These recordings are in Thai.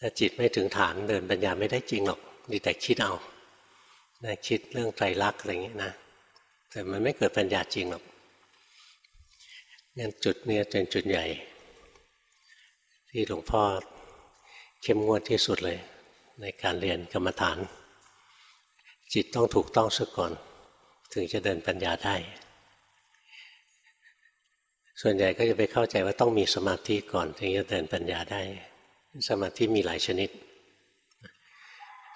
ถ้าจิตไม่ถึงฐานเดินปัญญาไม่ได้จริงหรอกดีแต่คิดเอานะคิดเรื่องไตรลักษณ์อะไรอย่างนี้นะ แต่มันไม่เกิดปัญญาจริงหรอกงั้นจุดนี้เป็นจุดใหญ่ ที่หลวงพ่อเข้มงวดที่สุดเลย ในการเรียนกรรมฐาน จิตต้องถูกต้องซะก่อน ถึงจะเดินปัญญาได้ ส่วนใหญ่ก็จะไปเข้าใจว่าต้องมีสมาธิก่อน ถึงจะเดินปัญญาได้ สมาธิมีหลายชนิด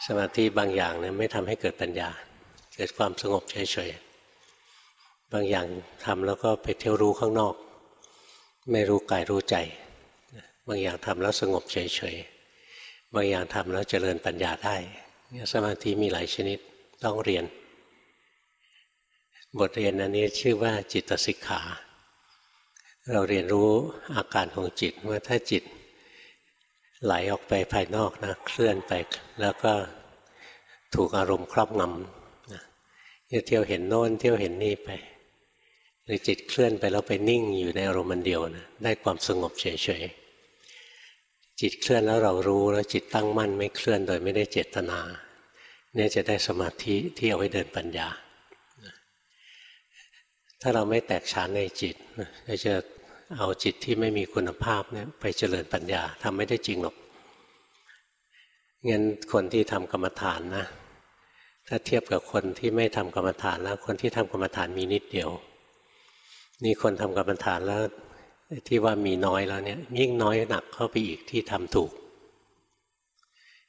สมาธิบางอย่างเนี่ยไม่ทำให้เกิดปัญญา เกิดความสงบเฉยๆ บางอย่างทำแล้วก็ไปเที่ยวรู้ข้างนอก ไม่รู้กายรู้ใจ บางอย่างทำแล้วสงบเฉยๆ บางอย่างทำแล้วเจริญปัญญาได้ สมาธิมีหลายชนิดต้องเรียน บทเรียนอันนี้ชื่อว่าจิตสิกขา เราเรียนรู้อาการของจิตว่าถ้าจิต ไหลออกไปภายนอกนะเคลื่อนไปแล้วก็ถูกอารมณ์ครอบงำนะเที่ยวเห็นโน้นเที่ยวเห็นนี่ไปหรือจิตเคลื่อนไปแล้วไปนิ่งอยู่ในอารมณ์มันเดียวนะได้ความสงบเฉยๆจิตเคลื่อนแล้วเรารู้แล้วจิตตั้งมั่นไม่เคลื่อนโดยไม่ได้เจตนา เนี่ยจะได้สมาธิที่เอาไว้เดินปัญญา ถ้าเราไม่แตกฉานในจิตเราจะ เอาจิตที่ไม่มีคุณภาพเนี่ยไปเจริญปัญญาทำไม่ได้จริงหรอกงั้นคนที่ทำกรรมฐานนะ ถ้าเทียบกับคนที่ไม่ทำกรรมฐานแล้ว คนที่ทำกรรมฐานมีนิดเดียว นี่คนทำกรรมฐานแล้วที่ว่ามีน้อยแล้วเนี่ย ยิ่งน้อยหนักเข้าไปอีกที่ทำถูก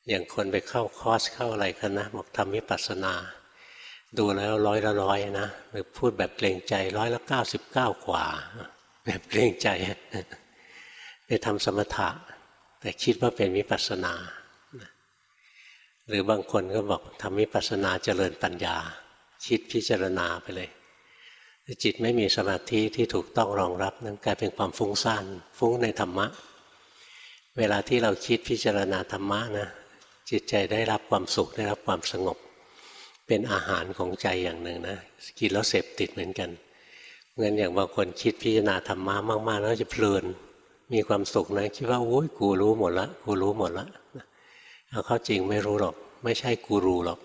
อย่างคนไปเข้าคอร์สเข้าอะไรกันนะบอกทำวิปัสสนาดูแล้วร้อยละร้อยนะหรือพูดแบบเกรงใจร้อยละเก้าสิบเก้ากว่า แบบเกรงใจ ไปทำสมถะ แต่คิดว่าเป็นวิปัสสนา หรือบางคนก็บอกทำวิปัสสนาเจริญปัญญา คิดพิจารณาไปเลย จิตไม่มีสมาธิที่ถูกต้องรองรับนั้นกลายเป็นความฟุ้งซ่านฟุ้งในธรรมะ เวลาที่เราคิดพิจารณาธรรมะนะจิตใจได้รับความสุขได้รับความสงบ เป็นอาหารของใจอย่างหนึ่งนะกินแล้วเสพติดเหมือนกัน เงั้นอย่างบางคนคิดพิจารณาธรรมะมากๆแล้วจะเพลิน มีความสุขนะคิดว่าโอ้ยกูรู้หมดละกูรู้หมดละเอาเข้าจริงไม่รู้หรอก ไม่ใช่กูรู้หรอก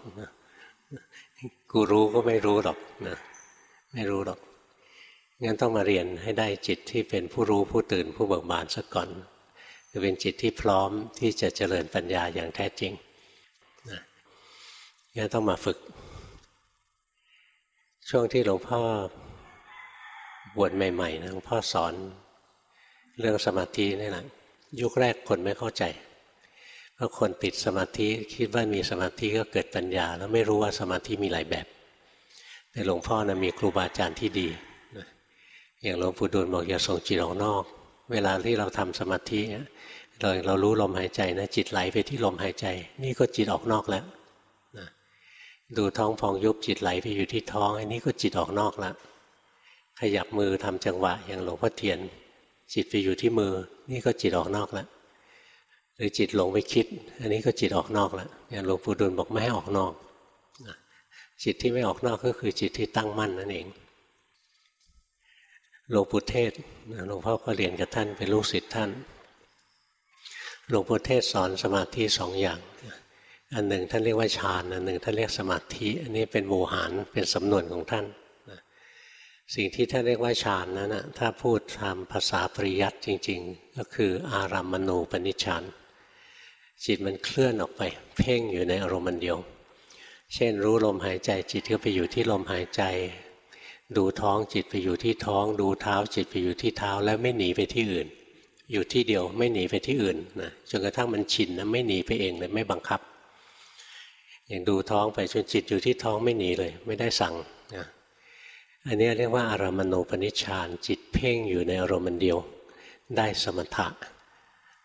กูรู้ก็ไม่รู้หรอกนะไม่รู้หรอกงั้นต้องมาเรียนให้ได้จิตที่เป็นผู้รู้ผู้ตื่นผู้เบิกบานซะก่อนคือเป็นจิตที่พร้อมที่จะเจริญปัญญาอย่างแท้จริงนะงั้นต้องมาฝึก ช่วงที่หลวงพ่อ บวชใหม่ๆนะหลวงพ่อสอนเรื่องสมาธินี่แหละยุคแรกคนไม่เข้าใจเพราะคนติดสมาธิคิดว่ามีสมาธิก็เกิดปัญญา แล้วไม่รู้ว่าสมาธิมีหลายแบบ แต่หลวงพ่อนะมีครูบาอาจารย์ที่ดีอย่างหลวงปู่ดูลบอกอย่าส่งจิตออกนอก เวลาที่เราทำสมาธิเราเรารู้ลมหายใจนะจิตไหลไปที่ลมหายใจ นี่ก็จิตออกนอกแล้วดูท้องพองยุบจิตไหลไปอยู่ที่ท้อง อันนี้ก็จิตออกนอกแล้ว ขยับมือทำจังหวะ อย่างหลวงพ่อเทียน จิตไปอยู่ที่มือ นี่ก็จิตออกนอกแล้วหรือจิตหลงไปคิด อันนี้ก็จิตออกนอกแล้วอย่างหลวงปู่ดูลบอกไม่ให้ออกนอกจิตที่ไม่ออกนอกก็คือจิตที่ตั้งมั่นนั่นเองหลวงปู่เทศหลวงพ่อก็เรียนกับท่านเป็นลูกศิษย์ท่านหลวงปู่เทศสอนสมาธิสองอย่าง อันหนึ่งท่านเรียกว่าฌานอันหนึ่งท่านเรียกสมาธิ อันนี้เป็นโมหารเป็นสำนวนของท่าน สิ่งที่ท่านเรียกว่าฌานนั้นนะถ้าพูดตามภาษาปริยัติจริง ๆ ก็คืออารัมมณูปนิชฌานจิตมันเคลื่อนออกไป เพ่งอยู่ในอารมณ์เดียว เช่นรู้ลมหายใจจิตก็ไปอยู่ที่ลมหายใจ ดูท้องจิตไปอยู่ที่ท้อง ดูเท้าจิตไปอยู่ที่เท้าแล้วไม่หนีไปที่อื่น อยู่ที่เดียวไม่หนีไปที่อื่นนะจนกระทั่งมันชินนะไม่หนีไปเองเลยไม่บังคับ อย่างดูท้องไปจนจิตอยู่ที่ท้องไม่หนีเลย ไม่ได้สั่งนะ อันนี้เรียกว่าอารามณูปนิชฌานจิตเพ่งอยู่ในอารมณ์เดียวได้สมถะ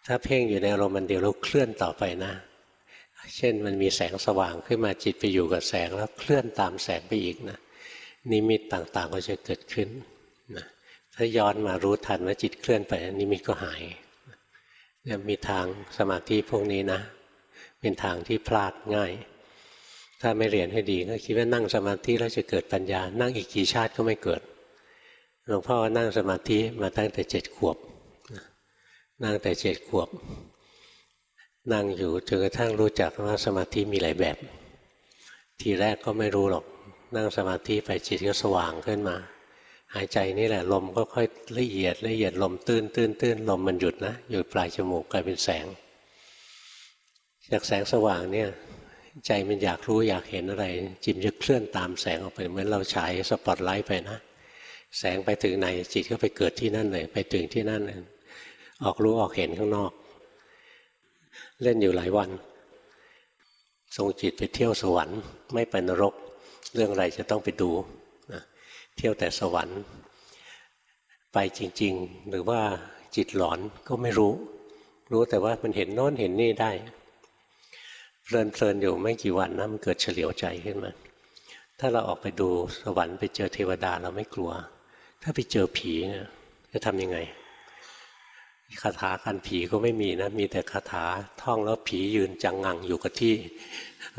ถ้าเพ่งอยู่ในอารมณ์เดียวแล้วเคลื่อนต่อไปนะ เช่นมันมีแสงสว่างขึ้นมาจิตไปอยู่กับแสงแล้วเคลื่อนตามแสงไปอีกนะนิมิตต่างๆก็จะเกิดขึ้นนะถ้าย้อนมารู้ทันว่าจิตเคลื่อนไปนิมิตก็หายเนี่ยมีทางสมาธิพวกนี้นะ เป็นทางที่พลาดง่าย ถ้าไม่เรียนให้ดีก็คิดว่านั่งสมาธิแล้วจะเกิดปัญญา นั่งอีกกี่ชาติก็ไม่เกิด หลวงพ่อนั่งสมาธิมาตั้งแต่เจ็ดขวบ นั่งแต่เจ็ดขวบ นั่งอยู่จนกระทั่งรู้จักว่าสมาธิมีหลายแบบ ทีแรกก็ไม่รู้หรอก นั่งสมาธิไปจิตก็สว่างขึ้นมา หายใจนี่แหละลมก็ค่อยละเอียดละเอียดลมตื้นตื้นตื้นลมมันหยุดนะหยุดปลายจมูกกลายเป็นแสง จากแสงสว่างเนี่ย ใจมันอยากรู้อยากเห็นอะไร จิตจะเคลื่อนตามแสงออกไปเหมือนเราฉายสปอตไลท์ไปนะแสงไปถึงไหนจิตก็ไปเกิดที่นั่นเลยไปถึงที่นั่นเลยออกรู้ออกเห็นข้างนอก เล่นอยู่หลายวันทรงจิตไปเที่ยวสวรรค์ ไม่ไปนรก เรื่องอะไรจะต้องไปดูนะเที่ยวแต่สวรรค์ ไปจริง ๆ หรือว่าจิตหลอนก็ไม่รู้ รู้แต่ว่ามันเห็นโน้นเห็นนี่ได้ เพลินๆอยู่ไม่กี่วันนะมันเกิดเฉลียวใจขึ้นมา ถ้าเราออกไปดูสวรรค์ไปเจอเทวดาเราไม่กลัว ถ้าไปเจอผีเนี่ยจะทำยังไงคาถากันผีก็ไม่มีนะ มีแต่คาถาท่องแล้วผียืนจังงังอยู่กับที่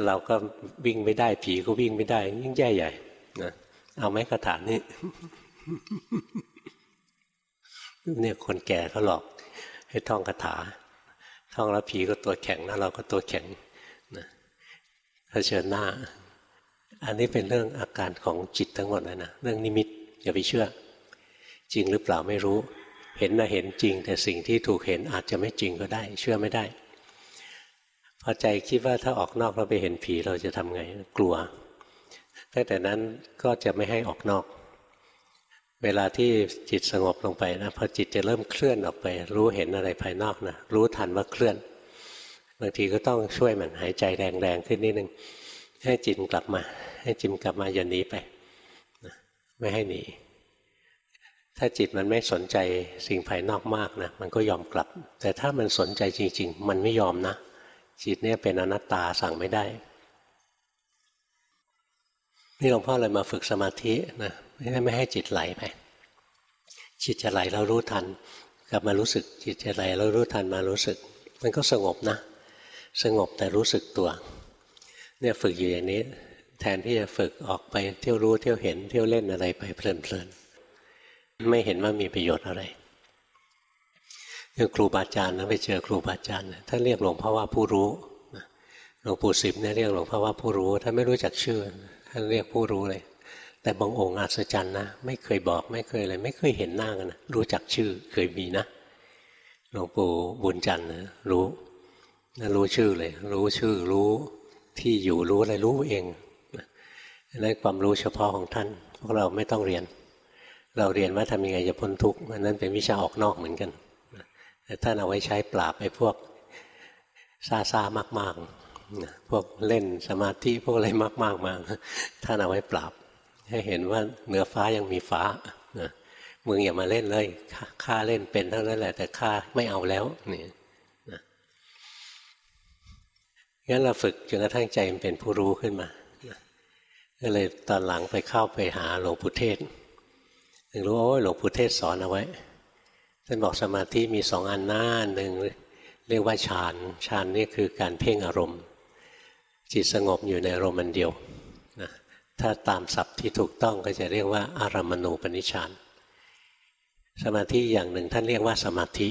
เราก็วิ่งไม่ได้ผีก็วิ่งไม่ได้ ยิ่งแย่ใหญ่นะเอาไหมคาถานี้เนี่ยคนแก่เขาหลอก ให้ท่องคาถา ท่องแล้วผีก็ตัวแข็งนะเราก็ตัวแข็ง นะเผชิญหน้า อันนี้เป็นเรื่องอาการของจิตทั้งหมดเลยนะเรื่องนิมิตอย่าไปเชื่อ จริงหรือเปล่าไม่รู้ เห็นนะเห็นจริง แต่สิ่งที่ถูกเห็นอาจจะไม่จริงก็ได้ เชื่อไม่ได้พอใจคิดว่าถ้าออกนอกเราไปเห็นผีเราจะทำไงกลัวตั้งแต่นั้นก็จะไม่ให้ออกนอก เวลาที่จิตสงบลงไปนะพอจิตจะเริ่มเคลื่อนออกไป รู้เห็นอะไรภายนอกนะรู้ทันว่าเคลื่อนางทีก็ต้องช่วยมันหายใจแรงๆขึ้นนิดนึงให้จิตกลับมา ให้จิตกลับมาอย่าหนีไปไม่ให้หนีถ้าจิตมันไม่สนใจสิ่งภายนอกมากนะมันก็ยอมกลับ แต่ถ้ามันสนใจจริง ๆ มันไม่ยอมนะ จิตเนี่ยเป็นอนัตตาสั่งไม่ได้ นี่หลวงพ่อเลยมาฝึกสมาธินะไม่ไม่ให้จิตไหลไปจิตจะไหลเรารู้ทัน กลับมารู้สึก จิตจะไหลเรารู้ทันมารู้สึก มันก็สงบนะ สงบแต่รู้สึกตัว เนี่ยฝึกอยู่อย่างนี้ แทนที่จะฝึกออกไปเที่ยวรู้เที่ยวเห็นเที่ยวเล่นอะไรไปเพลินๆไม่เห็นว่ามีประโยชน์อะไรคือครูบาอาจารย์นะไปเจอครูบาอาจารย์ท่านเรียกหลวงพ่อว่าผู้รู้หลวงปู่สิบเนี่ยเรียกหลวงพ่อว่าผู้รู้ท่านไม่รู้จักชื่อท่านเรียกผู้รู้เลย แต่บางองค์อัศจรรย์นะ ไม่เคยบอกไม่เคยอะไรไม่เคยเห็นหน้ากันนะรู้จักชื่อเคยมีนะหลวงปู่บุญจันทร์รู้ รู้ชื่อเลย รู้ชื่อรู้ที่อยู่รู้อะไรรู้เองนั่นความรู้เฉพาะของท่าน พวกเราไม่ต้องเรียน เราเรียนว่าทำยังไงจะพ้นทุกข์นั้นเป็นวิชาออกนอกเหมือนกันแต่ท่านเอาไว้ใช้ปราบไอ้พวกซาซามากๆพวกเล่นสมาธิพวกอะไรมากๆมาท่านเอาไว้ปราบ ให้เห็นว่าเหนือฟ้ายังมีฟ้ามึงอย่ามาเล่นเลยข้าเล่นเป็นเท่านั้นแหละแต่ข้าไม่เอาแล้วนี่นะ งั้นเราฝึกจนกระทั่งใจมันเป็นผู้รู้ขึ้นมาก็เลยตอนหลังไปเข้าไปหาหลวงปู่เทศถึงรู้ว่าหลวงปู่เทศสอนเอาไว้ท่านบอกสมาธิมีสองอันหน้าหนึ่งเรียกว่าฌานฌานนี่คือการเพ่งอารมณ์ จิตสงบอยู่ในอารมณ์เดียวนะถ้าตามศัพท์ที่ถูกต้องก็จะเรียกว่าอารามณูปนิชานสมาธิอย่างหนึ่งท่านเรียกว่าสมาธิ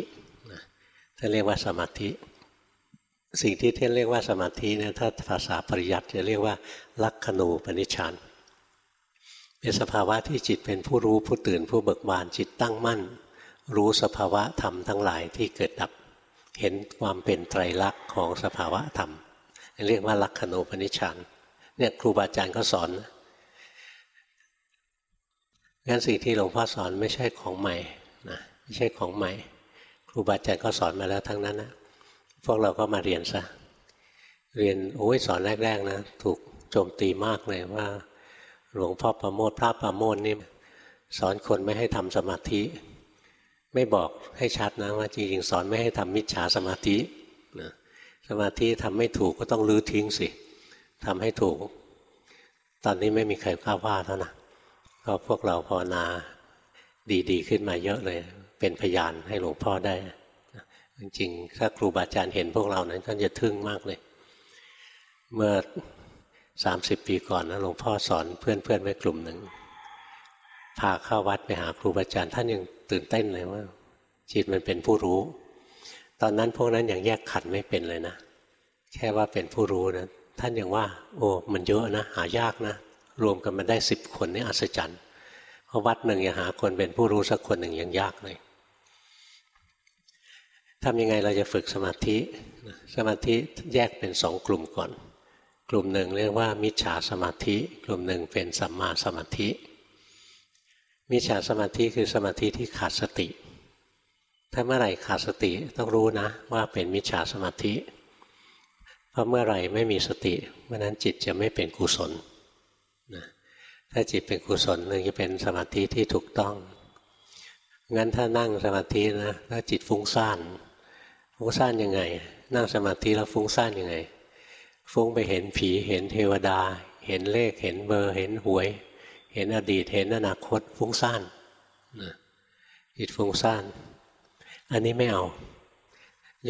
ท่านเรียกว่าสมาธิ สิ่งที่ท่านเรียกว่าสมาธิเนี่ยถ้าภาษาปริยัติจะเรียกว่า ลักขณูปนิชานเป็นสภาวะที่จิตเป็นผู้รู้ผู้ตื่นผู้เบิกบานจิตตั้งมั่น รู้สภาวะธรรมทั้งหลายที่เกิดดับ เห็นความเป็นไตรลักษณ์ของสภาวะธรรม เรียกว่าลักขณูปนิชฌานเนี่ยครูบาอาจารย์ก็สอนงั้นสิ่งที่หลวงพ่อสอนไม่ใช่ของใหม่นะไม่ใช่ของใหม่ ครูบาอาจารย์ก็สอนมาแล้วทั้งนั้นนะ พวกเราก็มาเรียนซะเรียนโอ้ยสอนแรก ๆ นะ ถูกโจมตีมากเลยว่า หลวงพ่อประโมทพระประโมทนี่สอนคนไม่ให้ทำสมาธิ ไม่บอกให้ชัดนะว่าจริงๆสอนไม่ให้ทำมิจฉาสมาธินะสมาธิทำไม่ถูกก็ต้องลื้อทิ้งสิทำให้ถูก ตอนนี้ไม่มีใครกล้าว่าเท่านะเพราะพวกเราภาวนาดีๆ ขึ้นมาเยอะเลย เป็นพยานให้หลวงพ่อได้ จริงๆถ้าครูบาอาจารย์เห็นพวกเรานั้นท่านจะทึ่งมากเลย เมื่อสามสิบปีก่อนนะหลวงพ่อสอนเพื่อนๆไว้กลุ่มหนึ่งพาเข้าวัดไปหาครูบาอาจารย์ท่านยังตื่นเต้นเลยว่า จิตมันเป็นผู้รู้ ตอนนั้นพวกนั้นยังแยกขันไม่เป็นเลยนะแค่ว่าเป็นผู้รู้นะท่านยังว่า โอ้มันเยอะนะหายากนะ รวมกันมาได้สิบคนนี่อัศจรรย์เพราะวัดหนึ่งยังหาคนเป็นผู้รู้สักคนหนึ่งยังยากเลย ทำยังไงเราจะฝึกสมาธิ สมาธิแยกเป็นสองกลุ่มก่อน กลุ่มหนึ่งเรียกว่า มิจฉาสมาธิ กลุ่มหนึ่งเป็นสัมมาสมาธิ มิจฉาสมาธิคือสมาธิที่ขาดสติ ถ้าเมื่อไหร่ขาดสติต้องรู้นะว่าเป็นมิจฉาสมาธิ เพราะเมื่อไหร่ไม่มีสติเมื่อนั้นจิตจะไม่เป็นกุศลนะถ้าจิตเป็นกุศลนึงจะเป็นสมาธิที่ถูกต้อง งั้นถ้านั่งสมาธินะแล้วจิตฟุ้งซ่าน ฟุ้งซ่านยังไง นั่งสมาธิแล้วฟุ้งซ่านยังไง ฟุ้งไปเห็นผีเห็นเทวดา เห็นเลขเห็นเบอร์เห็นหวย เห็นอดีตเห็นอนาคตฟุ้งซ่านนะจิตฟุ้งซ่าน อันนี้ไม่เอา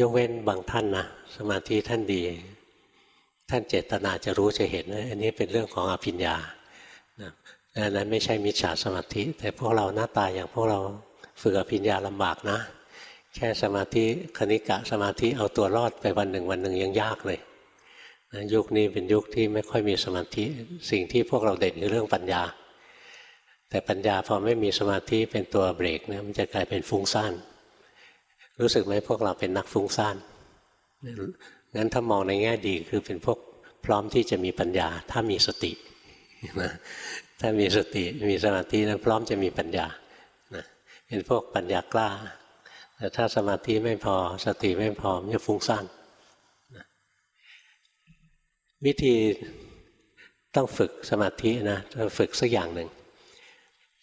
ยกเว้นบางท่านนะสมาธิท่านดี ท่านเจตนาจะรู้จะเห็นอันนี้เป็นเรื่องของอภิญญาอันนั้นไม่ใช่มิจฉาสมาธิ แต่พวกเราหน้าตาอย่างพวกเราฝึกอภิญญาลำบากนะ แค่สมาธิคณิกะสมาธิเอาตัวรอดไปวันหนึ่งวันหนึ่งยังยากเลยนะยุคนี้เป็นยุคที่ไม่ค่อยมีสมาธิ สิ่งที่พวกเราเด่นคือเรื่องปัญญา แต่ปัญญาพอไม่มีสมาธิเป็นตัวเบรกเนี่ยมันจะกลายเป็นฟุ้งซ่านรู้สึกไหมพวกเราเป็นนักฟุ้งซ่านงั้นถ้ามองในแง่ดีคือเป็นพวกพร้อมที่จะมีปัญญา ถ้ามีสตินะถ้ามีสติมีสมาธินั้นพร้อมจะมีปัญญานะเป็นพวกปัญญากล้า แต่ถ้าสมาธิไม่พอสติไม่พอมันจะฟุ้งซ่านวิธีต้องฝึกสมาธินะต้องฝึกสักอย่างหนึ่ง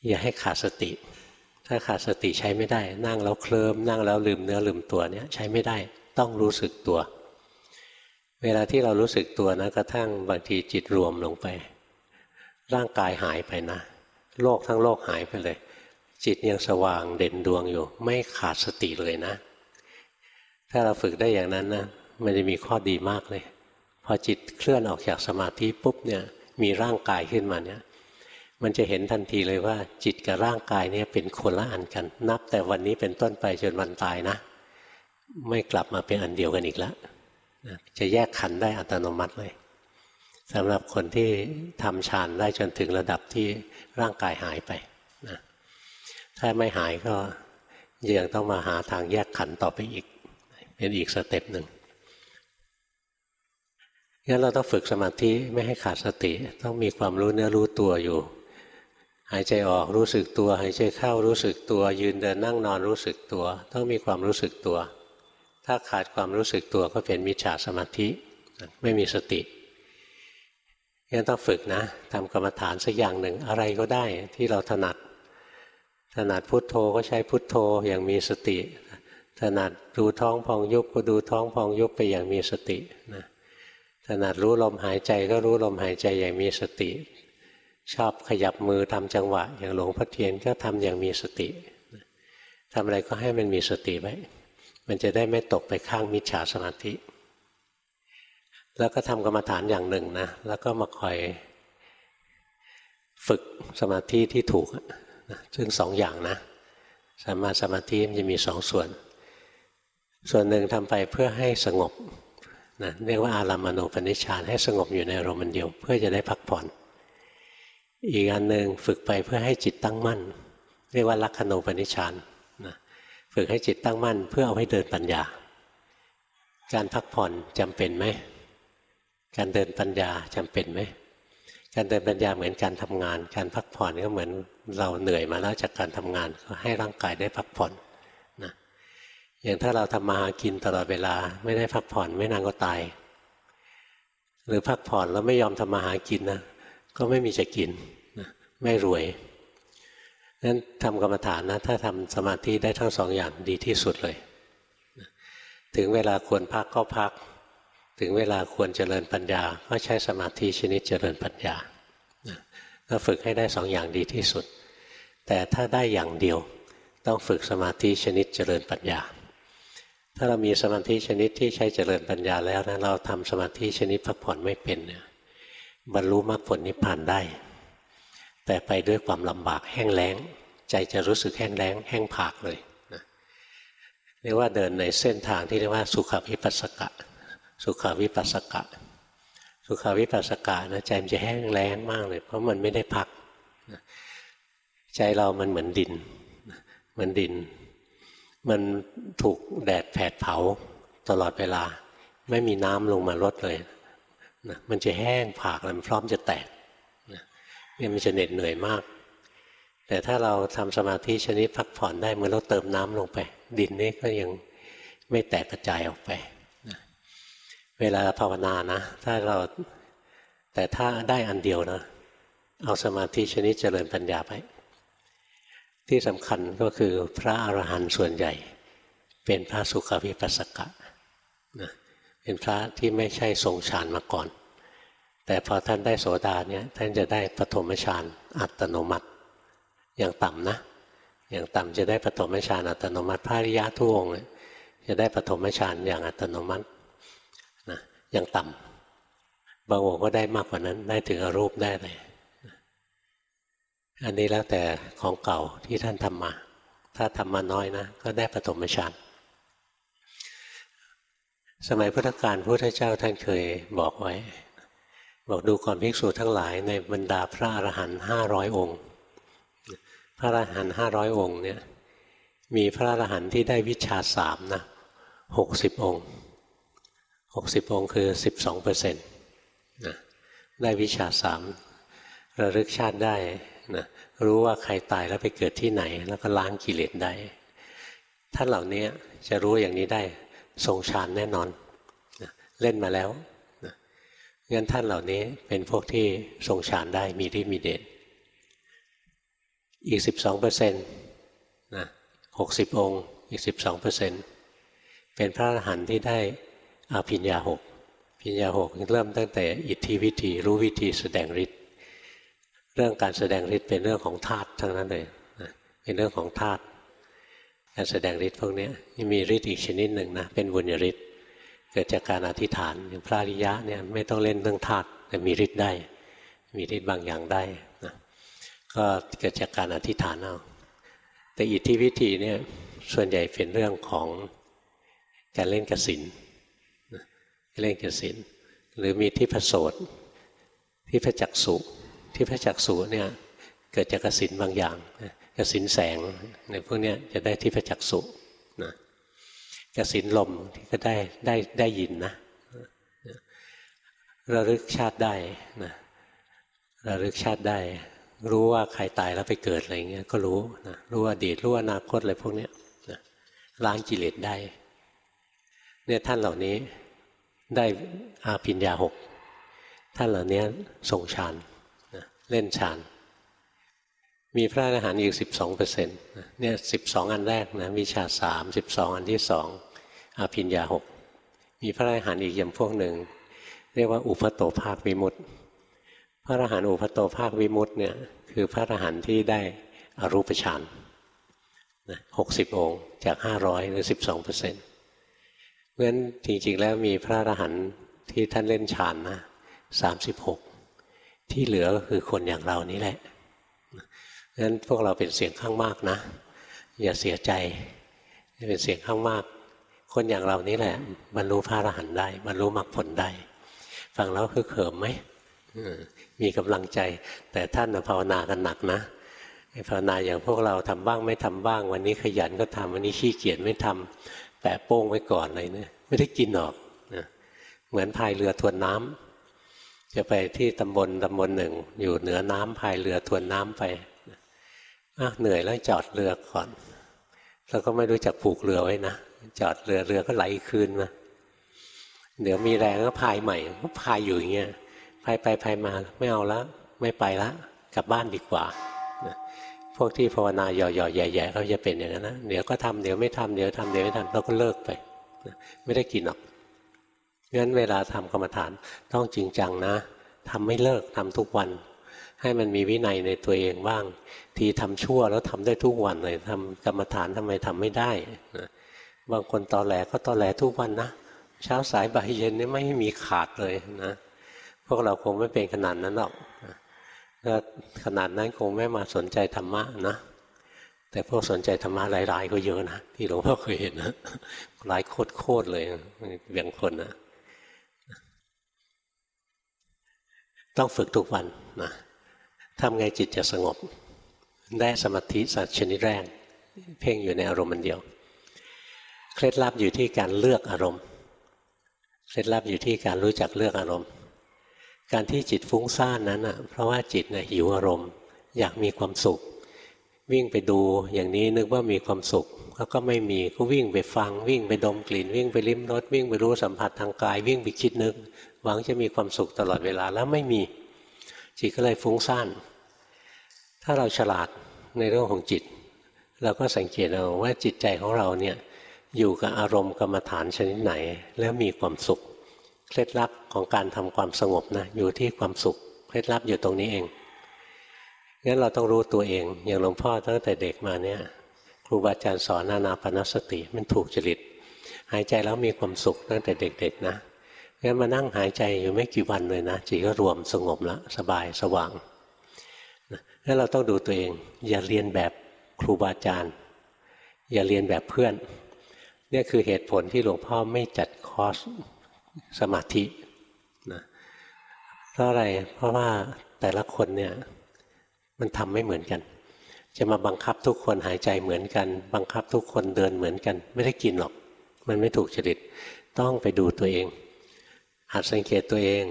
อย่าให้ขาดสติ ถ้าขาดสติใช้ไม่ได้ นั่งแล้วเคลิมนั่งแล้วลืมเนื้อลืมตัวเนี่ยใช้ไม่ได้ต้องรู้สึกตัว เวลาที่เรารู้สึกตัวนะกระทั่งบางทีจิตรวมลงไป ร่างกายหายไปนะ โลกทั้งโลกหายไปเลย จิตยังสว่างเด่นดวงอยู่ ไม่ขาดสติเลยนะ ถ้าเราฝึกได้อย่างนั้นนะมันจะมีข้อดีมากเลย พอจิตเคลื่อนออกจากสมาธิปุ๊บเนี่ยมีร่างกายขึ้นมาเนี่ยมันจะเห็นทันทีเลยว่า จิตกับร่างกายเนี่ยเป็นคนละอันกัน นับแต่วันนี้เป็นต้นไปจนวันตายนะ ไม่กลับมาเป็นอันเดียวกันอีกแล้วจะแยกขันธ์ได้อัตโนมัติเลยสำหรับคนที่ทำฌานได้จนถึงระดับที่ร่างกายหายไปนะ ถ้าไม่หายก็ยังต้องมาหาทางแยกขันธ์ต่อไปอีก เป็นอีกสเต็ปหนึ่งงั้นเราต้องฝึกสมาธิไม่ให้ขาดสติ ต้องมีความรู้เนื้อรู้ตัวอยู่ หายใจออกรู้สึกตัว หายใจเข้ารู้สึกตัว ยืนเดินนั่งนอนรู้สึกตัว ต้องมีความรู้สึกตัว ถ้าขาดความรู้สึกตัวก็เป็นมิจฉาสมาธิไม่มีสติงั้นต้องฝึกนะทำกรรมฐานสักอย่างหนึ่งอะไรก็ได้ที่เราถนัด ถนัดพุทโธก็ใช้พุทโธอย่างมีสติถนัดดูท้องพองยุบก็ดูท้องพองยุบไปอย่างมีสตินะถนัดรู้ลมหายใจก็รู้ลมหายใจอย่างมีสติ ชอบขยับมือทำจังหวะ อย่างหลวงพ่อเทียนก็ทำอย่างมีสติทำอะไรก็ให้มันมีสติไว้มันจะได้ไม่ตกไปข้างมิจฉาสมาธิ แล้วก็ทำกรรมฐานอย่างหนึ่งนะ แล้วก็มาคอยฝึกสมาธิที่ถูก ซึ่งสองอย่างนะสมาสมาธิมันจะมีสองส่วน ส่วนหนึ่งทำไปเพื่อให้สงบนะเรียกว่าอารามณูปนิชฌานให้สงบอยู่ในอารมณ์เดียว เพื่อจะได้พักผ่อน อีกอันหนึ่งฝึกไปเพื่อให้จิตตั้งมั่น เรียกว่าลักขณูปนิชฌานนะฝึกให้จิตตั้งมั่น เพื่อเอาให้เดินปัญญา การพักผ่อนจำเป็นไหมการเดินปัญญาจำเป็นไหม การเดินปัญญาเหมือนการทำงาน การพักผ่อนก็เหมือนเราเหนื่อยมาแล้วจากการทำงานก็ให้ร่างกายได้พักผ่อนนะอย่างถ้าเราทำมาหากินตลอดเวลาไม่ได้พักผ่อนไม่นานก็ตาย หรือพักผ่อนแล้วไม่ยอมทำมาหากินนะก็ไม่มีจะกินนะไม่รวยนั้นทำกรรมฐานนะถ้าทำสมาธิได้ทั้งสองอย่างดีที่สุดเลย ถึงเวลาควรพักก็พัก ถึงเวลาควรเจริญปัญญา ก็ใช้สมาธิชนิดเจริญปัญญาก็ฝึกให้ได้สองอย่างดีที่สุด แต่ถ้าได้อย่างเดียวต้องฝึกสมาธิชนิดเจริญปัญญา ถ้าเรามีสมาธิชนิดที่ใช้เจริญปัญญาแล้วนะเราทำสมาธิชนิดพักผ่อนไม่เป็นเนี่ยบรรลุมรรคผลนิพพานได้ แต่ไปด้วยความลำบากแห้งแล้ง ใจจะรู้สึกแห้งแล้ง แห้งผากเลยนะเรียกว่าเดินในเส้นทางที่เรียกว่าสุขวิปัสสกะ สุขวิปัสสกะ สุขวิปัสสกะนะใจมันจะแห้งแล้งมากเลย เพราะมันไม่ได้พัก ใจเรามันเหมือนดิน เหมือนดิน มันถูกแดดแผดเผาตลอดเวลา ไม่มีน้ำลงมาลดเลยนะมันจะแห้งผากแล้วมันพร้อมจะแตกเนี่ยมันจะเหน็ดเหนื่อยมาก แต่ถ้าเราทำสมาธิชนิดพักผ่อนได้เมื่อเราเติมน้ำลงไป ดินนี้ก็ยังไม่แตกกระจายออกไป เวลาภาวนานะ ถ้าเราแต่ถ้าได้อันเดียวนะ เอาสมาธิชนิดเจริญปัญญาไป ที่สำคัญก็คือพระอรหันต์ส่วนใหญ่ เป็นพระสุขวิปัสสกะนะเป็นพระที่ไม่ใช่ทรงฌานมาก่อน แต่พอท่านได้โสดาเนี่ยท่านจะได้ปฐมฌานอัตโนมัติ อย่างต่ำนะ อย่างต่ำจะได้ปฐมฌานอัตโนมัติพระริยะทุกองจะได้ปฐมฌานอย่างอัตโนมัติ ย่างต่ำบางองค์ก็ได้มากกว่านั้น ได้ถึงอรูปได้เลย อันนี้แล้วแต่ของเก่าที่ท่านทำมา ถ้าทำมาน้อยนะ ก็ได้ปฐมฌานสมัยพุทธกาลพระพุทธเจ้าท่านเคยบอกไว้ บอกดูก่อนภิกษุทั้งหลายในบรรดาพระอรหันต์ห้าร้อยองค์ พระอรหันต์ห้าร้อยองค์เนี่ยมีพระอรหันต์ที่ได้วิชาสามนะหกสิบองค์ หกสิบองค์คือสิบสองเปอร์เซ็นต์นะได้วิชาสามระลึกชาติได้นะรู้ว่าใครตายแล้วไปเกิดที่ไหน แล้วก็ล้างกิเลสได้ ท่านเหล่านี้จะรู้อย่างนี้ได้ทรงฌานแน่นอนนะเล่นมาแล้วนะงั้นท่านเหล่านี้เป็นพวกที่ทรงฌานได้มีที่มีเด่นอีกสิบสองเปอร์เซ็นต์นะหกสิบองค์อีกสิบสองเปอร์เซ็นต์เป็นพระอรหันต์ที่ได้ อาภิญญาหกพิญญาหกเริ่มตั้งแต่อิทธิวิธีรู้วิธีแสดงฤทธิ์เรื่องการแสดงฤทธิ์เป็นเรื่องของธาตุทั้งนั้นเลยเป็นเรื่องของธาตุการแสดงฤทธิ์พวกนี้มีฤทธิ์อีกชนิดหนึ่งนะเป็นบุญฤทธิ์เกิดจากการอธิษฐานอย่างพระริยะเนี่ยไม่ต้องเล่นเรื่องธาตุแต่มีฤทธิ์ได้ มีฤทธิ์บางอย่างได้นะก็เกิดจากการอธิษฐานเอาแต่อิทธิวิธีเนี่ยส่วนใหญ่เป็นเรื่องของการเล่นกสิน เล่นกสินหรือมีที่ผโสดที่พจักสุที่พจักสุเนี่ยเกิดจากกสินบางอย่างกสินแสงในพวกนี้จะได้ที่พจักสุนะกสินลมที่ก็ได้ได้ได้ยินนะระลึกชาติได้นะระลึกชาติได้ รู้ว่าใครตายแล้วไปเกิดอะไรเงี้ยก็รู้นะรู้อดีตรู้อนาคตอะไรพวกนี้นะล้างกิเลสได้เนี่ยท่านเหล่านี้ ได้อาปิญญาหกท่านเหล่านี้ทรงฌานนะเล่นฌาน มีพระอรหันต์อีกสิบสองเปอร์เซ็นต์เนี่ยสิบสองอันแรกนะวิชาสามสิบสองอันที่สองอาภิญญาหกมีพระอรหันต์อีกอย่างพวกหนึ่ง เรียกว่าอุปโตภาควิมุตติพระอรหันต์อุปโตภาควิมุตติเนี่ยคือพระอรหันต์ที่ได้อรูปฌานหกสิบองค์จากห้าร้อยหรือสิบสองเปอร์เซ็นต์ เพราะฉะนั้นจริง ๆ แล้วมีพระอรหันต์ที่ท่านเล่นฌานนะสามสิบหกที่เหลือก็คือคนอย่างเรานี้แหละงั้นพวกเราเป็นเสียงข้างมากนะ อย่าเสียใจเป็นเสียงข้างมาก คนอย่างเรานี้แหละบรรลุพระอรหันต์ได้บรรลุมรรคผลได้ ฟังแล้วคือเขิมไหมมีกำลังใจ แต่ท่านภาวนากันหนักนะภาวนาอย่างพวกเราทำบ้างไม่ทำบ้าง วันนี้ขยันก็ทำวันนี้ขี้เกียจไม่ทำ แปะโป้งไว้ก่อนเลยเนี่ยไม่ได้กินหรอกเหมือนพายเรือทวนน้ำจะไปที่ตำบลตำบลหนึ่ง อยู่เหนือน้ำพายเรือทวนน้ำไปเหนื่อยแล้วจอดเรือก่อน แล้วก็ไม่รู้จักผูกเรือไว้นะจอดเรือเรือก็ไหลคืนมาเดี๋ยวมีแรงก็พายใหม่ก็พายอยู่อย่างเงี้ยพายไปพายมาไม่เอาละไม่ไปละกลับบ้านดีกว่า วกที่ภาวนาหย่อๆแย่ๆเขาจะเป็นอย่างนั้นนะเดี๋ยวก็ทำเดี๋ยวไม่ทำเดี๋ยวทำเดี๋ยวไม่ทำแล้วก็เลิกไปไม่ได้กินหรอกงั้นเวลาทำกรรมฐานต้องจริงจังนะทำไม่เลิกทำทุกวัน ให้มันมีวินัยในตัวเองบ้าง ทีทำชั่วแล้วทำได้ทุกวันเลยทำกรรมฐานทำไมทำไม่ได้นะบางคนตอแหลก็ตอแหลทุกวันนะเช้าสายบ่ายเย็นนี่ไม่มีขาดเลยนะ พวกเราคงไม่เป็นขนาดนั้นหรอกาขนาดนั้นคงไม่มาสนใจธรรมะนะแต่พวกสนใจธรรมะหลายๆก็เยอะนะที่หลวงพ่อเคยเห็นนะหลายโคตรๆเลยเบี่ยงคนนะต้องฝึกทุกวันนะทำไงจิตจะสงบ ได้สมาธิสัตชนิดแรก เพ่งอยู่ในอารมณ์มันเดียว เคล็ดลับอยู่ที่การเลือกอารมณ์ เคล็ดลับอยู่ที่การรู้จักเลือกอารมณ์ การที่จิตฟุ้งซ่านนั้นอะเพราะว่าจิตเนี่ยหิวอารมณ์ อยากมีความสุข วิ่งไปดูอย่างนี้นึกว่ามีความสุข แล้วก็ไม่มีก็วิ่งไปฟัง วิ่งไปดมกลิ่น วิ่งไปลิ้มรสวิ่งไปรู้สัมผัสทางกาย วิ่งไปคิดนึก หวังจะมีความสุขตลอดเวลาแล้วไม่มี จิตก็เลยฟุ้งซ่าน ถ้าเราฉลาดในเรื่องของจิตเราก็สังเกตเอาว่าจิตใจของเราเนี่ยอยู่กับอารมณ์กรรมฐานชนิดไหน แล้วมีความสุข เคล็ดลับของการทำความสงบนะอยู่ที่ความสุข เคล็ดลับอยู่ตรงนี้เองงั้นเราต้องรู้ตัวเอง อย่างหลวงพ่อตั้งแต่เด็กมาเนี่ย ครูบาอาจารย์สอนนานาปนสติมันถูกจริต หายใจแล้วมีความสุขตั้งแต่เด็กๆนะงั้นมานั่งหายใจอยู่ไม่กี่วันเลยนะจิตก็รวมสงบแล้วสบายสว่างงั้นเราต้องดูตัวเอง อย่าเรียนแบบครูบาอาจารย์ อย่าเรียนแบบเพื่อนเนี่ยคือเหตุผลที่หลวงพ่อไม่จัดคอร์ส สมาธินะเพราะอะไรเพราะว่าแต่ละคนเนี่ยมันทำไม่เหมือนกัน จะมาบังคับทุกคนหายใจเหมือนกัน บังคับทุกคนเดินเหมือนกัน ไม่ได้กินหรอก มันไม่ถูกจริตต้องไปดูตัวเองหัดสังเกตตัวเอง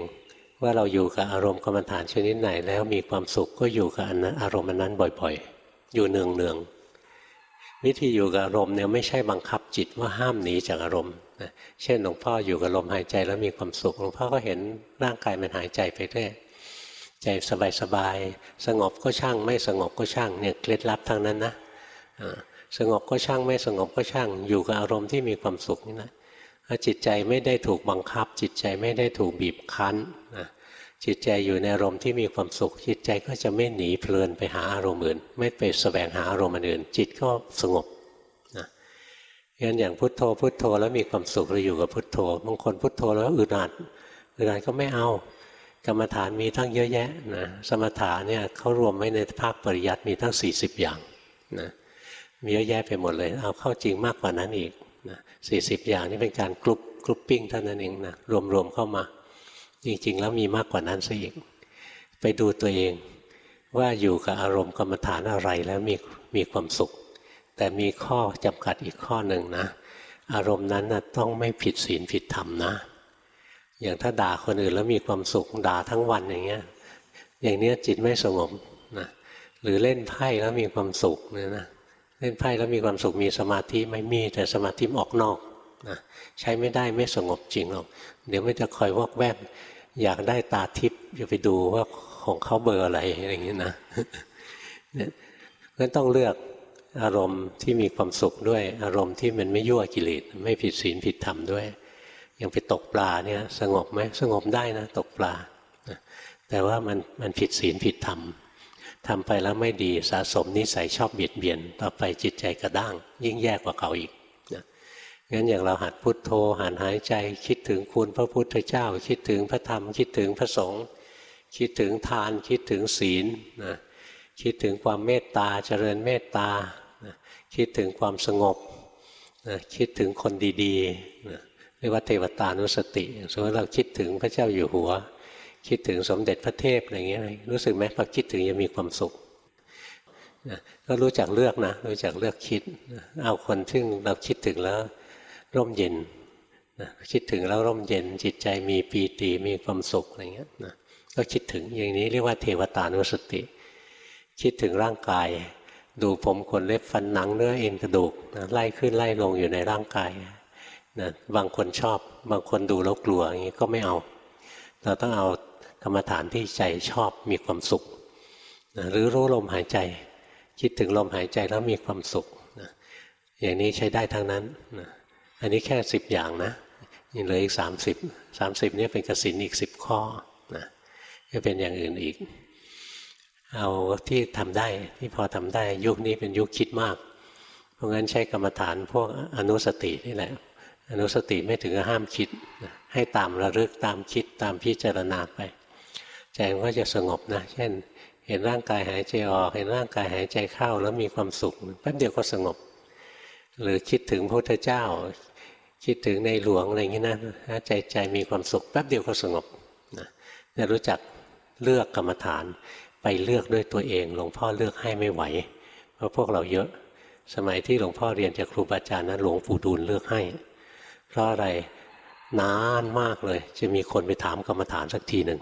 ว่าเราอยู่กับอารมณ์กรรมฐานชนิดไหน แล้วมีความสุขก็อยู่กับอนนอารมณ์นั้นบ่อยๆ อยู่เนืองๆวิธีอยู่กับอารมณ์เนี่ยไม่ใช่บังคับจิตว่าห้ามหนีจากอารมณ์ เช่นหลวงพ่ออยู่กับลมหายใจแล้วมีความสุขหลวงพ่อก็เห็นร่างกายมันหายใจไปเรื่อยใจสบายๆสงบก็ช่าง ไม่สงบก็ช่างเนี่ยเคล็ดลับทั้งนั้นนะสงบก็ช่างไม่สงบก็ช่าง อยู่กับอารมณ์ที่มีความสุขนี่นะจิตใจไม่ได้ถูกบังคับ จิตใจไม่ได้ถูกบีบคั้นนะจิตใจอยู่ในอารมณ์ที่มีความสุข จิตใจก็จะไม่หนีเพลินไปหาอารมณ์อื่น ไม่ไปสแสวงหาอารมณ์อื่น จิตก็สงบ งั้นอย่างพุทโธพุทโธแล้วมีความสุขเราอยู่กับพุทโธบางคนพุทโธแล้วอึดอัดอึดอัดก็ไม่เอา กรรมฐานมีทั้งเยอะแยะนะสมถะเนี่ยเขารวมไว้ในภาคปริยัติมีทั้ง 40 อย่างนะมีเยอะแยะไปหมดเลย เอาเข้าจริงมากกว่านั้นอีกสี่สิบอย่างนี่เป็นการกรุ๊ปกรุ๊ปปิ้งเท่านั้นเองนะรวมๆเข้ามา จริงๆ แล้วมีมากกว่านั้นซะอีก ไปดูตัวเองว่าอยู่กับอารมณ์กรรมฐานอะไรแล้วมีมีความสุข แต่มีข้อจำกัดอีกข้อหนึ่งนะ อารมณ์นั้นนะต้องไม่ผิดศีลผิดธรรมนะ อย่างถ้าด่าคนอื่นแล้วมีความสุขด่าทั้งวันอย่างเงี้ย อย่างเนี้ยจิตไม่สงบนะหรือเล่นไพ่แล้วมีความสุขเนี่ยนะเล่นไพ่แล้วมีความสุขมีสมาธิไม่มีแต่สมาธิออกนอกนะใช้ไม่ได้ไม่สงบจริงหรอกเดี๋ยวไม่จะคอยวอกแวกอยากได้ตาทิพย์จะไปดูว่าของเขาเบอร์อะไรอะไรอย่างนี้นะเนี่ยต้องเลือก อารมณ์ที่มีความสุขด้วย อารมณ์ที่มันไม่ยั่วกิเลสไม่ผิดศีลผิดธรรมด้วยย่างไปตกปลาเนี่ยสงบไหมสงบได้นะ ตกปลาแต่ว่ามันมันผิดศีลผิดธรรมทำไปแล้วไม่ดีสะสมนิสัยชอบเบียดเบียน ต่อไปจิตใจกระด้าง ยิ่งแย่กว่าเก่าอีกนะงั้นอย่างเราหัดพุทโธหันหายใจคิดถึงคุณพระพุทธเจ้า คิดถึงพระธรรม คิดถึงพระสงฆ์คิดถึงทานคิดถึงศีลนะคิดถึงความเมตตาเจริญเมตตา คิดถึงความสงบนะคิดถึงคนดีๆนะเรียกว่าเทวตานุสติสมมติเราคิดถึงพระเจ้าอยู่หัว คิดถึงสมเด็จพระเทพอะไรเงี้ยรู้สึกไหมพอคิดถึงจะมีความสุขก็รู้จักเลือกนะรู้จักเลือกคิด เอาคนที่งเราคิดถึงแล้วร่มเย็นคิดถึงแล้วร่มเย็น จิตใจมีปีติมีความสุขอะไรเงี้ยนะก็คิดถึงอย่างนี้เรียกว่าเทวตานุสติ คิดถึงร่างกาย ดูผมขนเล็บฟันหนังเนื้อเอ็นกระดูกนะไล่ขึ้นไล่ลงอยู่ในร่างกายนะบางคนชอบ บางคนดูแล้วกลัวอย่างนี้ก็ไม่เอา เราต้องเอากรรมฐานที่ใจชอบมีความสุขนะหรือรู้ลมหายใจ คิดถึงลมหายใจแล้วมีความสุขนะอย่างนี้ใช้ได้ทั้งนั้นนะอันนี้แค่สิบอย่างนะยังเหลืออีกสามสิบสามสิบนี่เป็นกสินอีกสิบข้อนะก็เป็นอย่างอื่นอีก เอาที่ทำได้ที่พอทำได้ยุคนี้เป็นยุคคิดมาก เพราะงั้นใช้กรรมฐานพวกอนุสตินี่แหละ อนุสติไม่ถึงห้ามคิด ให้ตามระลึกตามคิดตามพิจารณาไป ใจมันก็จะสงบนะ เช่น เห็นร่างกายหายใจออก เห็นร่างกายหายใจเข้าแล้วมีความสุขแป๊บเดียวก็สงบ หรือคิดถึงพระพุทธเจ้า คิดถึงในหลวงอะไรอย่างนี้นะใจใจมีความสุขแป๊บเดียวก็สงบนะจะรู้จักเลือกกรรมฐาน ไปเลือกด้วยตัวเอง หลวงพ่อเลือกให้ไม่ไหว เพราะพวกเราเยอะ สมัยที่หลวงพ่อเรียนจากครูบาอาจารย์นั้นหลวงปู่ดูลเลือกให้ เพราะอะไรนานมากเลย จะมีคนไปถามกรรมฐานสักทีหนึ่ง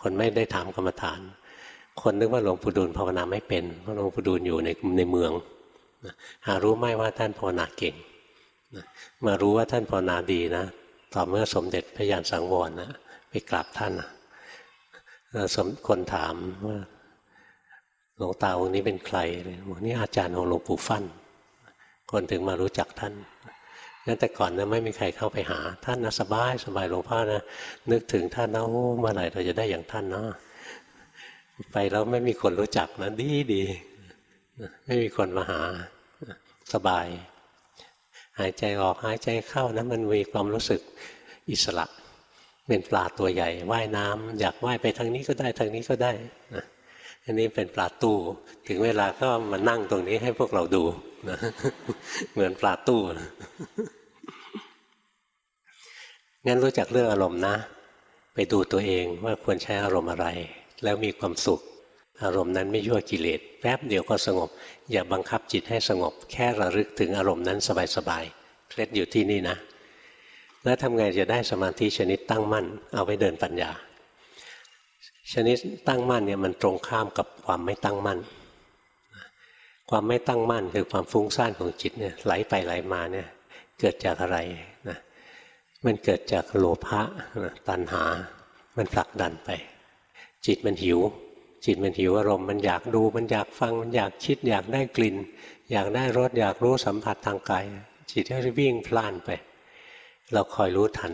คนไม่ได้ถามกรรมฐาน คนนึกว่าหลวงปู่ดูลภาวนาไม่เป็นเพราะหลวงปู่ดูลอยู่ในในเมืองหารู้ไหมว่าท่านภาวนาเก่งมารู้ว่าท่านภาวนาดีนะต่อเมื่อสมเด็จพระยานสังวรนะไปกราบท่านนะ คนถามว่าหลวงตาองค์นี้เป็นใครเลยบอกนี่อาจารย์ของหลวงปู่ฟั่น คนถึงมารู้จักท่านงั้นแต่ก่อนนะไม่มีใครเข้าไปหา ท่านนะสบายสบายหลวงพ่อนะนึกถึงท่านนะโอ้เมื่อไหร่เราจะได้อย่างท่านเนาะไปแล้วไม่มีคนรู้จักนะดีดีไม่มีคนมาหาสบาย หายใจออกหายใจเข้านะมันมีความรู้สึกอิสระ เป็นปลาตัวใหญ่ว่ายน้ำอยากว่ายไปทางนี้ก็ได้ทางนี้ก็ได้นะอันนี้เป็นปลาตู้ถึงเวลาก็มานั่งตรงนี้ให้พวกเราดูนะเหมือนปลาตู้งั้นรู้จักเรื่องอารมณ์นะ ไปดูตัวเองว่าควรใช้อารมณ์อะไร แล้วมีความสุข อารมณ์นั้นไม่ยั่วกิเลสแป๊บเดียวก็สงบ อย่าบังคับจิตให้สงบ แค่ระลึกถึงอารมณ์นั้นสบายๆเคล็ดอยู่ที่นี่นะ แล้วทำไงจะได้สมาธิชนิดตั้งมั่น เอาไปเดินปัญญา ชนิดตั้งมั่นเนี่ยมันตรงข้ามกับความไม่ตั้งมั่น ความไม่ตั้งมั่นคือความฟุ้งซ่านของจิตเนี่ยไหลไปไหลมาเนี่ยเกิดจากอะไรนะมันเกิดจากโลภะตัณหา มันผลักดันไป จิตมันหิว จิตมันหิวอารมณ์มันอยากดูมันอยากฟังมันอยากคิดอยากได้กลิ่น อยากได้รสอยากรู้สัมผัสทางกายจิตก็จะวิ่งพล่านไป เราคอยรู้ทัน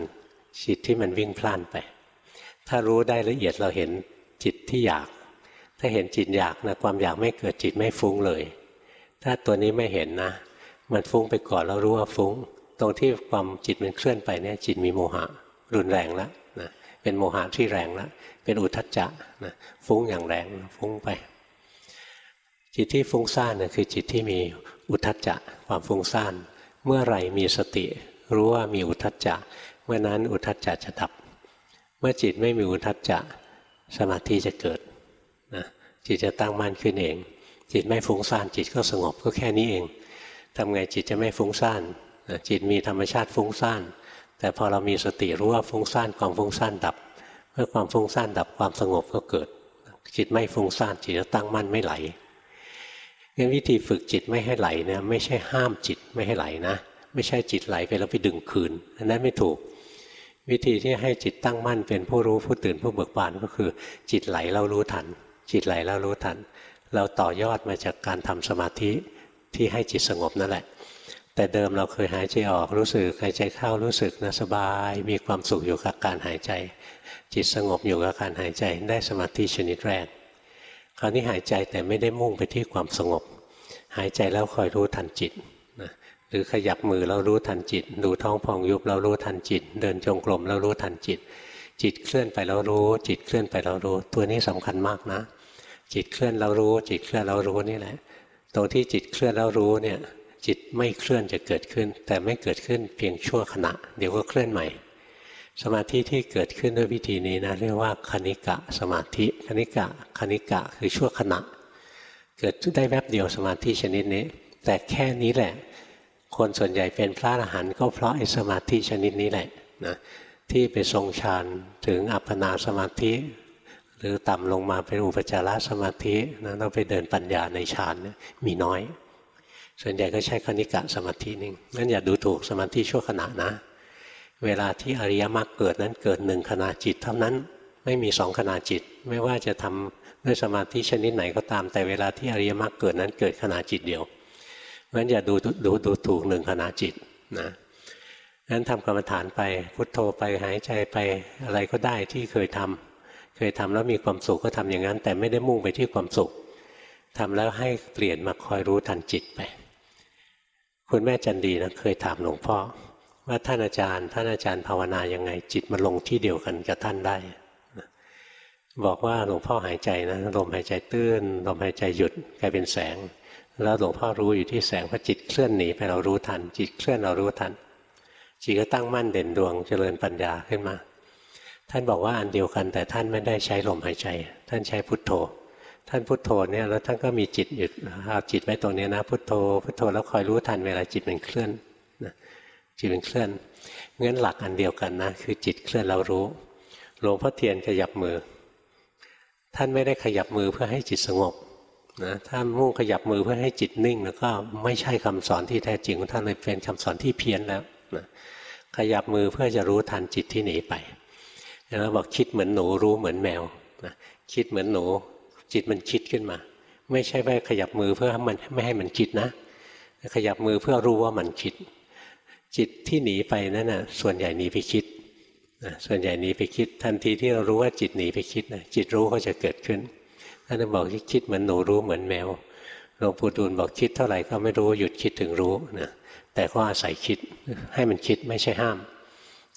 จิตที่มันวิ่งพล่านไป ถ้ารู้ได้ละเอียดเราเห็นจิตที่อยาก ถ้าเห็นจิตอยากนะความอยากไม่เกิดจิตไม่ฟุ้งเลย ถ้าตัวนี้ไม่เห็นนะ มันฟุ้งไปก่อนแล้วรู้ว่าฟุ้ง ตรงที่ความจิตมันเคลื่อนไปเนี่ยจิตมีโมหะ รุนแรงแล้วนะเป็นโมหะที่แรงแล้วเป็นอุทธัจจะนะฟุ้งอย่างแรงฟุ้งไป จิตที่ฟุ้งซ่านนี่คือจิตที่มีอุทธัจจะความฟุ้งซ่าน เมื่อไรมีสติ รู้ว่ามีอุทธัจจะ เมื่อนั้นอุทธัจจะจะดับ เมื่อจิตไม่มีอุทธัจจะสมาธิจะเกิดนะจิตจะตั้งมั่นขึ้นเอง จิตไม่ฟุ้งซ่านจิตก็สงบก็แค่นี้เองทำไงจิตจะไม่ฟุ้งซ่านจิตมีธรรมชาติฟุ้งซ่าน แต่พอเรามีสติรู้ว่าฟุ้งซ่านความฟุ้งซ่านดับ เมื่อความฟุ้งซ่านดับความสงบก็เกิด จิตไม่ฟุ้งซ่านจิตจะตั้งมั่นไม่ไหลงั้นวิธีฝึกจิตไม่ให้ไหลเนี่ยไม่ใช่ห้ามจิตไม่ให้ไหลนะ ไม่ใช่จิตไหลไปแล้วไปดึงคืนอันนั้นไม่ถูก วิธีที่ให้จิตตั้งมั่นเป็นผู้รู้ผู้ตื่นผู้เบิกบานก็คือ จิตไหลเรารู้ทัน จิตไหลเรารู้ทัน เราต่อยอดมาจากการทำสมาธิที่ให้จิตสงบนั่นแหละ แต่เดิมเราเคยหายใจออกรู้สึกหายใจเข้ารู้สึกนะสบาย มีความสุขอยู่กับการหายใจ จิตสงบอยู่กับการหายใจได้สมาธิชนิดแรกคราวนี้หายใจแต่ไม่ได้มุ่งไปที่ความสงบ หายใจแล้วคอยรู้ทันจิต รือขยับมือเรารู้ทันจิต ดูท้องพองยุบเรารู้ทันจิต เดินจงกรมเรารู้ทันจิต จิตเคลื่อนไปเรารู้ จิตเคลื่อนไปเรารู้ ตัวนี้สำคัญมากนะ จิตเคลื่อนเรารู้ จิตเคลื่อนเรารู้นี่แหละ ตรงที่จิตเคลื่อนเรารู้เนี่ย จิตไม่เคลื่อนจะเกิดขึ้น แต่ไม่เกิดขึ้นเพียงชั่วขณะ เดี๋ยวก็เคลื่อนใหม่ สมาธิที่เกิดขึ้นด้วยวิธีนี้นะเรียกว่าคณิกะ สมาธิคณิกะคณิกะคือชั่วขณะ เกิดได้แวบเดียวสมาธิชนิดนี้ แต่แค่นี้แหละ คนส่วนใหญ่เป็นพระอรหันต์ก็เพราะไอ้สมาธิชนิดนี้แหละนะที่ไปทรงฌานถึงอัปปนาสมาธิ หรือต่ำลงมาเป็นอุปจารสมาธินะต้องไปเดินปัญญาในฌานมีน้อย ส่วนใหญ่ก็ใช้คณิกะสมาธินิ่งนั่นอย่าดูถูกสมาธิชั่วขณะนะ เวลาที่อริยมรรคเกิดนั้นเกิดหนึ่งขณะจิตเท่านั้นไม่มีสองขณะจิต ไม่ว่าจะทำด้วยสมาธิชนิดไหนก็ตามแต่เวลาที่อริยมรรคเกิดนั้นเกิดขณะจิตเดียว งั้นอย่าดูดูดูถูกหนึ่งขณะจิตนะงั้นทำกรรมฐานไปพุทโธไปหายใจไปอะไรก็ได้ที่เคยทำเคยทำแล้วมีความสุขก็ทำอย่างนั้น แต่ไม่ได้มุ่งไปที่ความสุขทำแล้วให้เปลี่ยนมาคอยรู้ทันจิตไป คุณแม่จันดีนะเคยถามหลวงพ่อว่าท่านอาจารย์ท่านอาจารย์ภาวนายังไง จิตมันลงที่เดียวกันกับท่านได้ บอกว่าหลวงพ่อหายใจนะลมหายใจตื้นลมหายใจหยุดกลายเป็นแสง แล้วหลวงพ่อรู้อยู่ที่แสงพอจิตเคลื่อนหนีไปเรารู้ทัน จิตเคลื่อนเรารู้ทัน จิตก็ตั้งมั่นเด่นดวงเจริญปัญญาขึ้นมา ท่านบอกว่าอันเดียวกันแต่ท่านไม่ได้ใช้ลมหายใจ ท่านใช้พุทโธ ท่านพุทโธเนี่ยแล้วท่านก็มีจิตหยุดเอาจิตไว้ตรงนี้นะ พุทโธพุทโธแล้วคอยรู้ทันเวลาจิตมันเคลื่อนนะจิตมันเคลื่อนงั้นหลักอันเดียวกันนะคือจิตเคลื่อนเรารู้หลวงพ่อเทียนขยับมือ ท่านไม่ได้ขยับมือเพื่อให้จิตสงบ นะถ้ามุ่งขยับมือเพื่อให้จิตนิ่งแล้วก็ไม่ใช่คำสอนที่แท้จริงของท่านเลยเป็นคำสอนที่เพี้ยนแล้วนะขยับมือเพื่อจะรู้ทันจิตที่หนีไปแล้วบอกคิดเหมือนหนูรู้เหมือนแมวนะคิดเหมือนหนู จิตมันคิดขึ้นมา ไม่ใช่ไปขยับมือเพื่อให้มันไม่ให้มันคิดนะ ขยับมือเพื่อรู้ว่ามันคิด จิตที่หนีไปนั่นนะส่วนใหญ่หนีไปคิดนะส่วนใหญ่หนีไปคิด ทันทีที่เรารู้ว่าจิตหนีไปคิดนะจิตรู้ก็จะเกิดขึ้น ท่านบอกคิดเหมือนหนูรู้เหมือนแมวหลวงปู่ดูลบอกคิดเท่าไหร่ก็ไม่รู้หยุดคิดถึงรู้นะแต่ก็อาศัยคิดให้มันคิดไม่ใช่ห้าม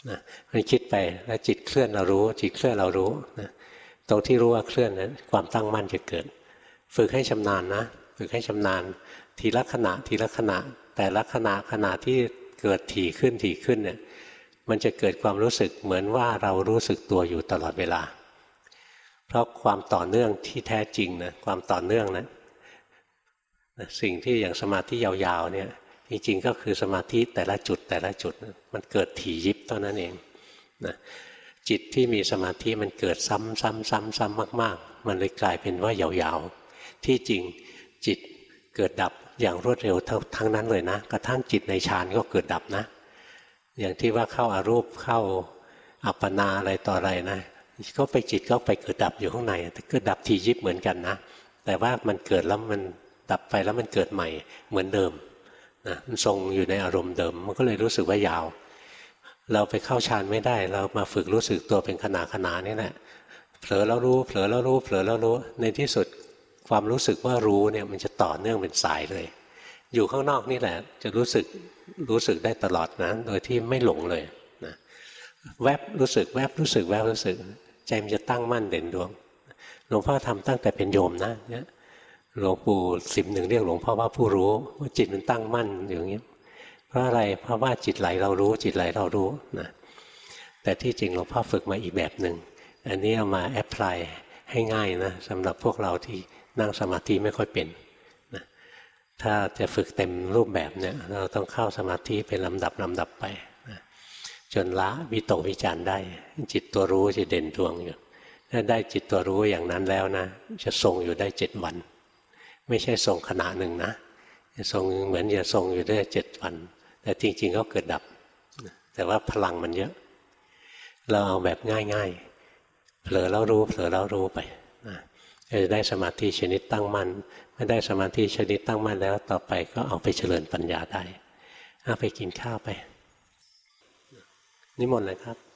นะมันคิดไปแล้วจิตเคลื่อนเรารู้ จิตเคลื่อนเรารู้นะตรงที่รู้ว่าเคลื่อนนั้นความตั้งมั่นจะเกิด ฝึกให้ชำนาญนะฝึกให้ชำนาญ ทีละขณะทีละขณะ แต่ละขณะขณะที่เกิดถี่ขึ้นถี่ขึ้นเนี่ยมันจะเกิดความรู้สึกเหมือนว่าเรารู้สึกตัวอยู่ตลอดเวลา เพราะความต่อเนื่องที่แท้จริงนะความต่อเนื่องนะสิ่งที่อย่างสมาธิยาวๆเนี่ยจริงๆก็คือสมาธิแต่ละจุดแต่ละจุดมันเกิดถี่ยิบเท่านั้นเองนะจิตที่มีสมาธิมันเกิดซ้ำซ้ำซ้ำซ้ำมาก ๆ มันเลยกลายเป็นว่ายาวๆ ที่จริงจิตเกิดดับอย่างรวดเร็วทั้งนั้นเลยนะ กระทั่งจิตในฌานก็เกิดดับนะ อย่างที่ว่าเข้าอารูปเข้าอัปปนาอะไรต่ออะไรนะ ก็ไปจิตก็ไปเกิดดับอยู่ข้างในเกิดดับทียิบเหมือนกันนะ แต่ว่ามันเกิดแล้วมันดับไปแล้วมันเกิดใหม่เหมือนเดิมนะมันทรงอยู่ในอารมณ์เดิม มันก็เลยรู้สึกว่ายาว เราไปเข้าฌานไม่ได้ เรามาฝึกรู้สึกตัวเป็นขณะขณะนี่แหละเผลอแล้วรู้เผลอแล้วรู้เผลอแล้วรู้ในที่สุดความรู้สึกว่ารู้เนี่ยมันจะต่อเนื่องเป็นสายเลย อยู่ข้างนอกนี่แหละ จะรู้สึกรู้สึกได้ตลอดนะโดยที่ไม่หลงเลยนะแวบรู้สึกแวบรู้สึกแวบรู้สึก ใจมันจะตั้งมั่นเด่นดวงหลวงพ่อทำตั้งแต่เป็นโยมนะเนี่ยหลวงปู่สิบหนึ่งเรียกหลวงพ่อว่าผู้รู้ว่าจิตมันตั้งมั่นอย่างนี้เพราะอะไรเพราะว่าจิตไหลเรารู้จิตไหลเรารู้นะแต่ที่จริงหลวงพ่อฝึกมาอีกแบบหนึ่งอันนี้เอามาแอพพลายให้ง่ายนะสำหรับพวกเราที่นั่งสมาธิไม่ค่อยเป็นนะถ้าจะฝึกเต็มรูปแบบเนี่ยเราต้องเข้าสมาธิเป็นลำดับลำดับไป จนละวิตกวิจารได้ จิตตัวรู้จะเด่นดวงอยู่ถ้าได้จิตตัวรู้อย่างนั้นแล้วนะ จะทรงอยู่ได้เจ็ดวัน ไม่ใช่ทรงขณะหนึ่งนะจะทรงเหมือนจะทรงอยู่ได้เจ็ดวัน แต่จริง ๆ ก็เกิดดับ แต่ว่าพลังมันเยอะ เราเอาแบบง่ายๆเผลอแล้วรู้เผลอแล้วรู้ไปจะได้สมาธิชนิดตั้งมั่นไม่ได้สมาธิชนิดตั้งมั่นแล้วต่อไปก็เอาไปเจริญปัญญาได้เอาไปกินข้าวไป นิมนต์เลยครับ